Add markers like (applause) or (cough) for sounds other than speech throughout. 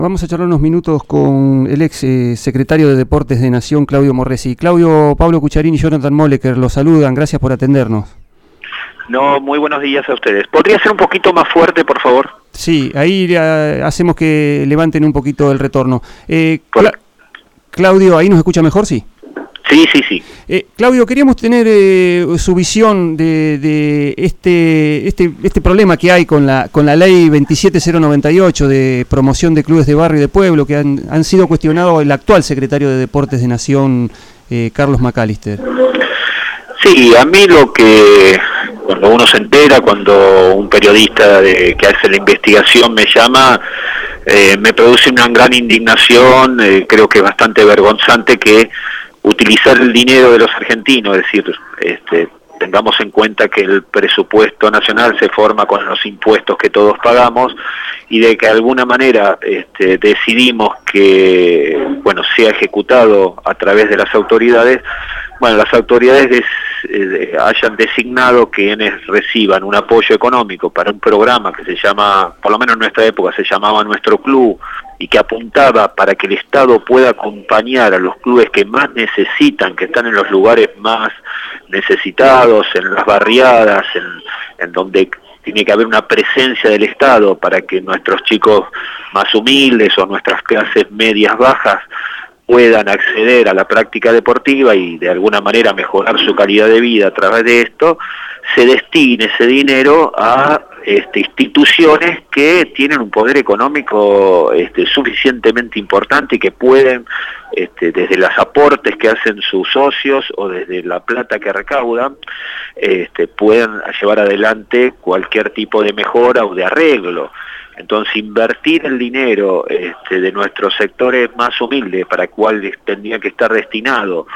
Vamos a charlar unos minutos con el ex eh, secretario de Deportes de Nación, Claudio Morresi. Claudio, Pablo Cucharín y Jonathan Moleker los saludan. Gracias por atendernos. No, muy buenos días a ustedes. ¿Podría ser un poquito más fuerte, por favor? Sí, ahí hacemos que levanten un poquito el retorno. Eh, Claudio, ¿ahí nos escucha mejor? Sí. Sí, sí, sí. Eh, Claudio, queríamos tener eh, su visión de, este, este, este problema que hay con la, con la ley 27098 de promoción de clubes de barrio y de pueblo, que han, han sido cuestionados el actual secretario de Deportes de Nación, eh, Carlos McAllister. Sí, a mí lo que cuando uno se entera, cuando un periodista de, que hace la investigación me llama, me produce una gran indignación, creo que es bastante vergonzante que utilizar el dinero de los argentinos, es decir, este, tengamos en cuenta que el presupuesto nacional se forma con los impuestos que todos pagamos y de que de alguna manera este, decidimos que bueno sea ejecutado a través de las autoridades bueno las autoridades eh, hayan designado quienes reciban un apoyo económico para un programa que se llama por lo menos en nuestra época se llamaba nuestro club y que apuntaba para que el Estado pueda acompañar a los clubes que más necesitan, que están en los lugares más necesitados, en las barriadas, en, donde tiene que haber una presencia del Estado para que nuestros chicos más humildes o nuestras clases medias bajas puedan acceder a la práctica deportiva y de alguna manera mejorar su calidad de vida a través de esto, se destine ese dinero a este, instituciones que tienen un poder económico este, suficientemente importante y que pueden, este, desde los aportes que hacen sus socios o desde la plata que recaudan, este, puedan llevar adelante cualquier tipo de mejora o de arreglo. Entonces, invertir el dinero de nuestros sectores más humildes, para cuál tendría que estar destinado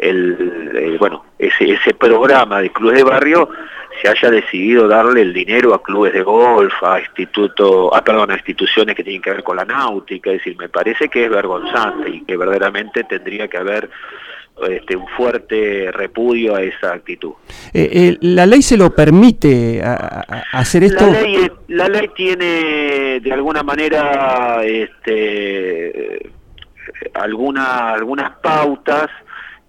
el, bueno, ese, ese programa de clubes de barrio, se haya decidido darle el dinero a clubes de golf, a instituto, a, perdón, a instituciones que tienen que ver con la náutica, es decir, me parece que es vergonzante y que verdaderamente tendría que haber este, un fuerte repudio a esa actitud. Eh, eh, ¿La ley se lo permite hacer esto? La ley, la ley tiene de alguna manera este, alguna, algunas pautas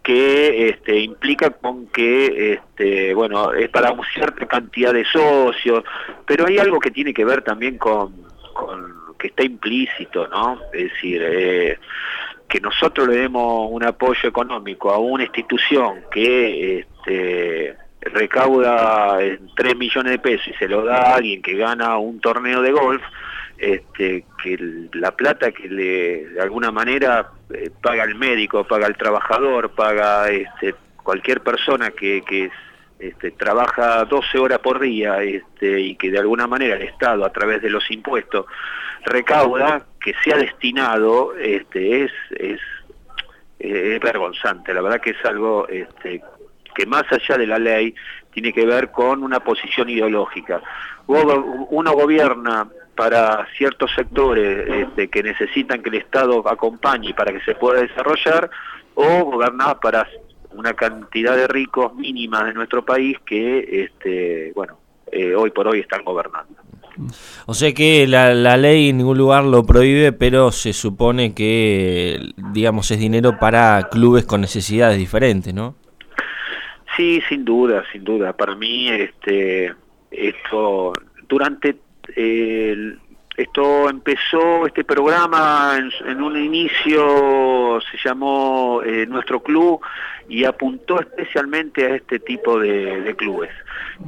que este, implica con que, este, bueno, es para una cierta cantidad de socios, pero hay algo que tiene que ver también con, que está implícito, ¿no? Es decir, eh, que nosotros le demos un apoyo económico a una institución que este, recauda 3 millones de pesos y se lo da a alguien que gana un torneo de golf, este, que la plata que le, de alguna manera eh, paga el médico, paga el trabajador, paga este, cualquier persona que, este, trabaja 12 horas por día este, y que de alguna manera el Estado a través de los impuestos recauda, que sea destinado, este, es, es, vergonzante. La verdad que es algo que más allá de la ley tiene que ver con una posición ideológica. Uno gobierna para ciertos sectores este, que necesitan que el Estado acompañe para que se pueda desarrollar o gobernar para una cantidad de ricos mínima de nuestro país que este, bueno eh, hoy por hoy están gobernando. O sea que la, la, ley en ningún lugar lo prohíbe, pero se supone que, digamos, es dinero para clubes con necesidades diferentes, ¿no? Sí, sin duda, sin duda. Para mí, este, esto durante el esto empezó, este programa en, un inicio se llamó eh, Nuestro Club y apuntó especialmente a este tipo de, clubes.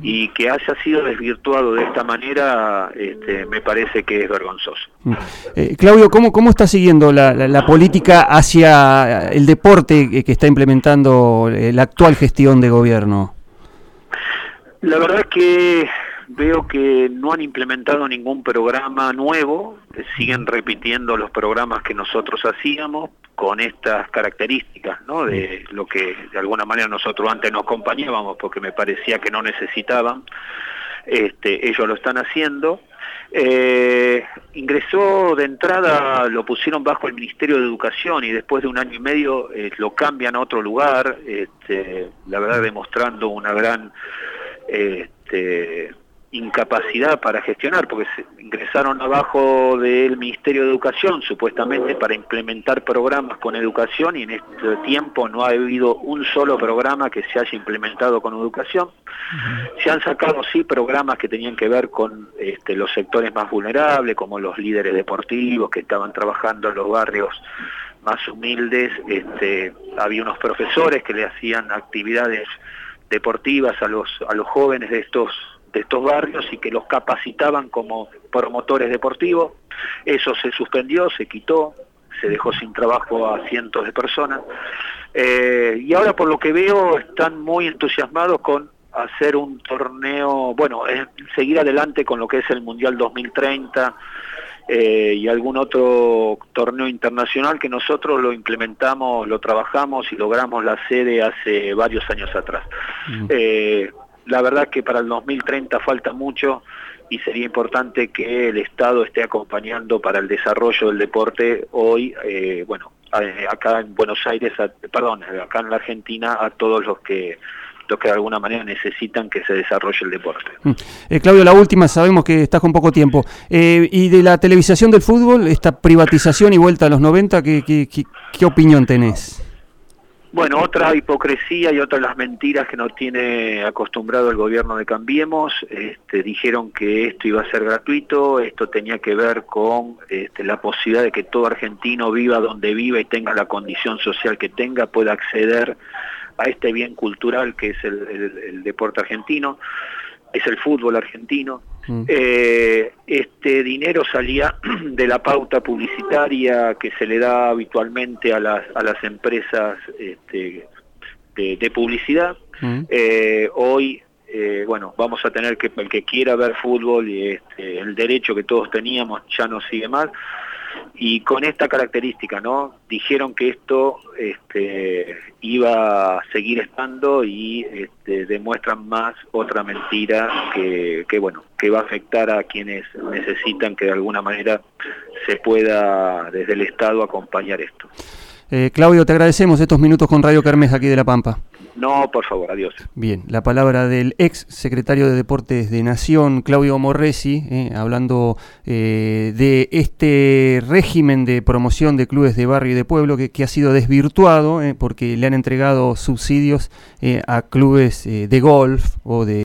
Y que haya sido desvirtuado de esta manera este, me parece que es vergonzoso. Mm. Eh, Claudio, ¿cómo, ¿cómo está siguiendo la, política hacia el deporte que está implementando eh, la actual gestión de gobierno? La verdad que veo que no han implementado ningún programa nuevo, siguen repitiendo los programas que nosotros hacíamos con estas características, ¿no? De lo que de alguna manera nosotros antes nos acompañábamos porque me parecía que no necesitaban. Este, ellos lo están haciendo. Eh, ingresó de entrada, lo pusieron bajo el Ministerio de Educación y después de un año y medio eh, lo cambian a otro lugar, este, la verdad demostrando una gran este, incapacidad para gestionar, porque se ingresaron abajo del Ministerio de Educación supuestamente para implementar programas con educación y en este tiempo no ha habido un solo programa que se haya implementado con educación. Se han sacado sí programas que tenían que ver con este, los sectores más vulnerables, como los líderes deportivos que estaban trabajando en los barrios más humildes, este, había unos profesores que le hacían actividades deportivas a los, a los jóvenes de estos de estos barrios y que los capacitaban como promotores deportivos. Eso se suspendió, se quitó, se dejó sin trabajo a cientos de personas. Eh, y ahora por lo que veo están muy entusiasmados con hacer un torneo, bueno, seguir adelante con lo que es el Mundial 2030 eh, y algún otro torneo internacional que nosotros lo implementamos, lo trabajamos y logramos la sede hace varios años atrás. Mm. Eh, la verdad que para el 2030 falta mucho y sería importante que el Estado esté acompañando para el desarrollo del deporte hoy, eh, bueno, acá en Buenos Aires, perdón, acá en la Argentina, a todos los que los que de alguna manera necesitan que se desarrolle el deporte. Mm. Eh, Claudio, la última, sabemos que estás con poco tiempo. Eh, y de la televisación del fútbol, esta privatización y vuelta a los 90, ¿qué, qué, qué opinión tenés? Bueno, otra hipocresía y otra de las mentiras que nos tiene acostumbrado el gobierno de Cambiemos, este, dijeron que esto iba a ser gratuito, esto tenía que ver con este, la posibilidad de que todo argentino viva donde viva y tenga la condición social que tenga, pueda acceder a este bien cultural que es el deporte argentino es el fútbol argentino. Mm. Eh, este dinero salía (clears throat) de la pauta publicitaria que se le da habitualmente a las, a las empresas este, de, publicidad. Mm. Eh, hoy, eh, bueno, vamos a tener que, el que quiera ver fútbol y este, el derecho que todos teníamos ya no sigue más y con esta característica, ¿no? Dijeron que esto este, iba a seguir estando y este, demuestran más otra mentira que, que, bueno, que va a afectar a quienes necesitan que de alguna manera se pueda desde el Estado acompañar esto. Eh, Claudio, te agradecemos estos minutos con Radio Carmes aquí de La Pampa. No, por favor, adiós. Bien, la palabra del ex secretario de Deportes de Nación, Claudio Morresi, eh, hablando eh, de este régimen de promoción de clubes de barrio y de pueblo que, que ha sido desvirtuado porque le han entregado subsidios a clubes de golf o de